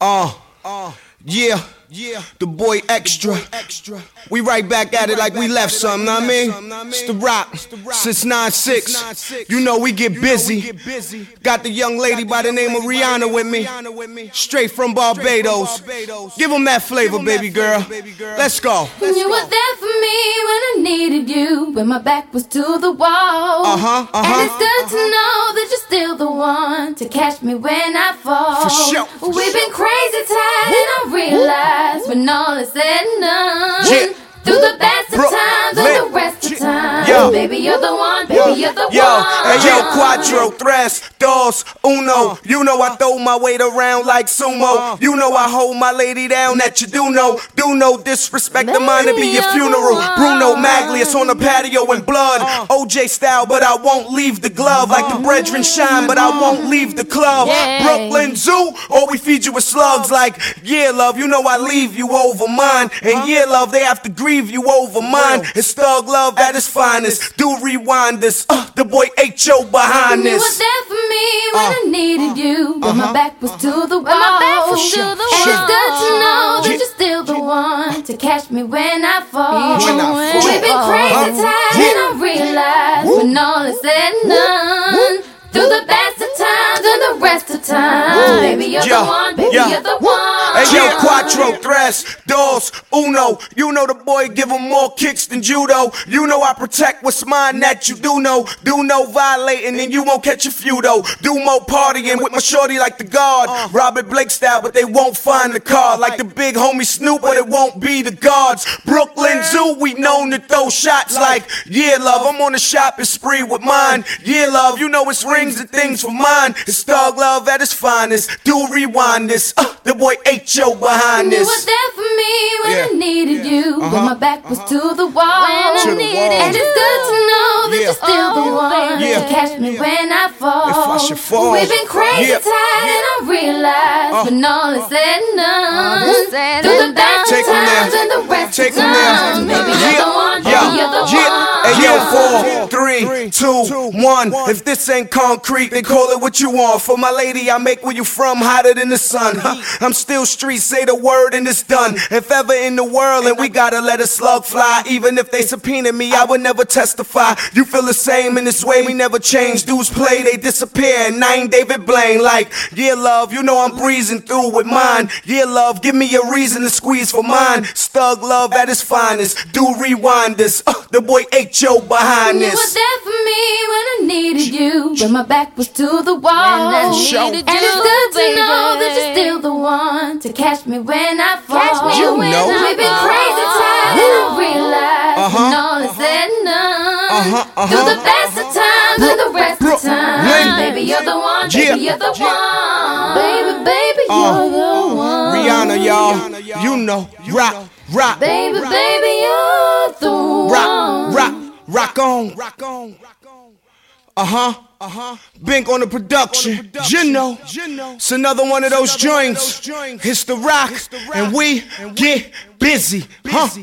Uh, uh, yeah, yeah. The boy extra. extra. We right back at it like we left something, know what I mean? It's the rock. Since 9-6. You know we get busy. Got the young lady by the name of Rihanna with me. Straight from Barbados. Give them that flavor, baby girl. Let's go. You were there for me when I needed you, when my back was to the wall. Uh-huh, uh-huh. And it's good to know one to catch me when I fall. For sure. For We've been crazy tired, and I realize when all is said and done. Yeah. Through the best of Bro, times and the rest of times. Yo. Baby, you're the you're the Yo, one. hey yo, cuatro, tres, dos, uno. Uh. You know I throw my weight around like sumo. Uh. You know I hold my lady down that you do know. Do no disrespect the mind to be your funeral. Bruno Maglis on the patio in blood. Uh. OJ style, but I won't leave the glove. Like the brethren shine, but I won't leave the club. Yeah. Brooklyn Zoo, or we feed you with slugs. Like, yeah, love, you know I leave you over mine. And yeah, love, they have to grieve you over mine. It's thug love at its finest. Do rewind this. Uh, the boy H.O. behind this. You were this. there for me when Uh, I needed you, when my back was to the wall. my back was to the And it's wall. good to know that Yeah. you're still the one to catch me when I fall. When I fall. We've been crazy Uh, tired, yeah. and I realize when all is said and done. Through the best of times and the rest of times, baby you're Yeah. the one, baby Yeah. you're the one. Hey yo, cuatro, tres, dos, uno. You know the boy give him more kicks than judo. You know I protect what's mine that you do know. Do no violating and you won't catch a few though. Do more partying with my shorty like the guard. Robert Blake style, but they won't find the car. Like the big homie Snoop, but it won't be the guards. Brooklyn Zoo, we known to throw shots like, yeah, love, I'm on a shopping spree with mine. Yeah, love, you know it's rings and things for mine. It's thug love at its finest. Do rewind this. Uh, the boy H.O. behind You this. were there for me when Yeah. I needed you, when Uh-huh. my back was to the wall. When I To the needed wall. And it's good to know that Yeah. you're still the one Yeah. to catch me when I fall. If I should fall. We've been crazy Yeah. tired, and I realize Uh. when all is said and done. is said Through the and best Take of 'em times there. and the rest Take of 'em there. times, baby you're the one, baby Yeah, you're the yeah. one. Yo, four, three, two, one. If this ain't concrete, then call it what you want. For my lady, I make where you from hotter than the sun. Huh? I'm still street, say the word and it's done. If ever in the world, and we gotta let a slug fly. Even if they subpoena me, I would never testify. You feel the same in this way, we never change. Dudes play, they disappear, and I ain't David Blaine. Like, yeah, love, you know I'm breezing through with mine. Yeah, love, give me a reason to squeeze for mine. Stug love at its finest. Do rewind this. Uh, the boy H.O. behind this. You were this. there for me when I needed you, when my back was to the wall. When I Show. needed And you, it's good to baby. know that you're still the one to catch me when I fall. Catch me You when know. I We've been crazy tired, and I realize Uh-huh. when all is said and done. Uh-huh, uh-huh. Through the best of times and the rest of times, baby you're the one, Yeah. baby you're the one, baby, baby you're the one, Rihanna, y'all. You know. Rock, rock, baby, baby you're the one. rock, rock, rock on. Rock on. Uh huh. Uh huh. Bink on the production. You know. It's another one of those joints. It's the rock, and we get busy. Huh?